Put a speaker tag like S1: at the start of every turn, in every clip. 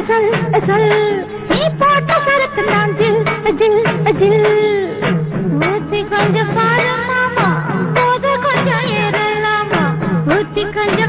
S1: असल असल। ये फ़ोटो पर अपना दिल दिल दिल। मुझे खंज पार मामा पौधे को चाहिए रे लामा मुझे खंज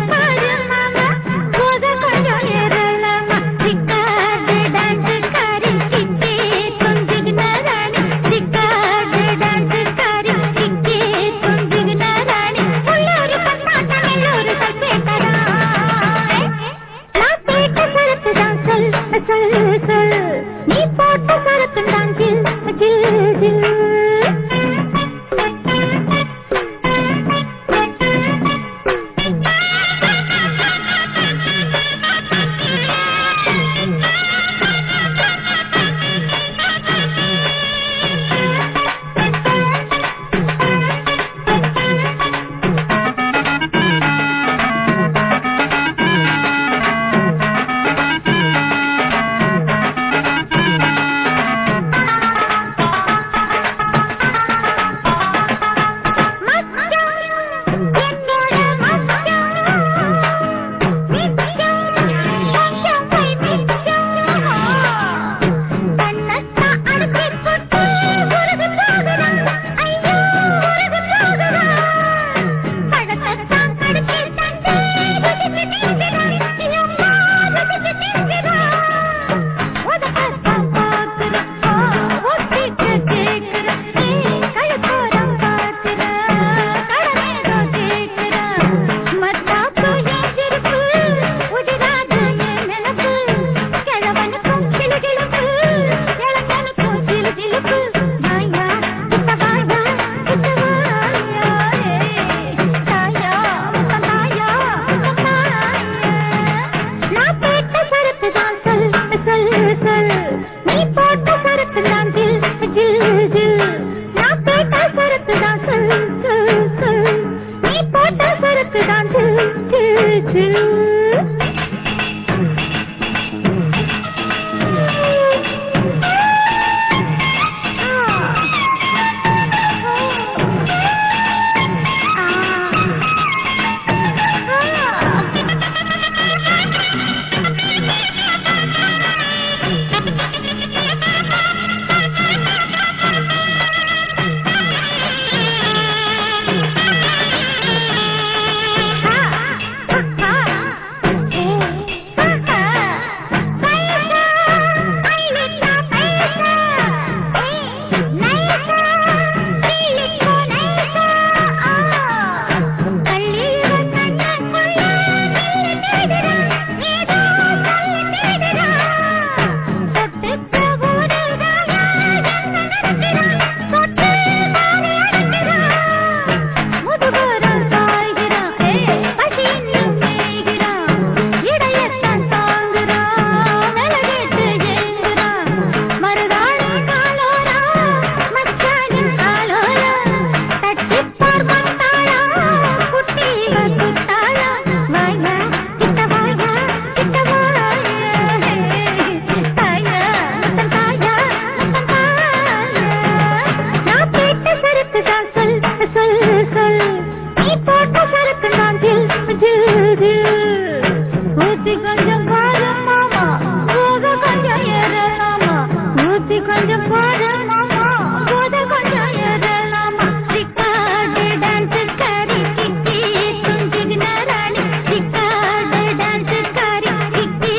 S1: கொஞ்சம் போது மாமா போது கொஞ்சம் எதலாமா சிக்காடு டான்ஸ் கரி கிக்கி துஞ்சிகின ராணி சிக்காடு டான்ஸ் கரி கிக்கி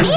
S1: நீ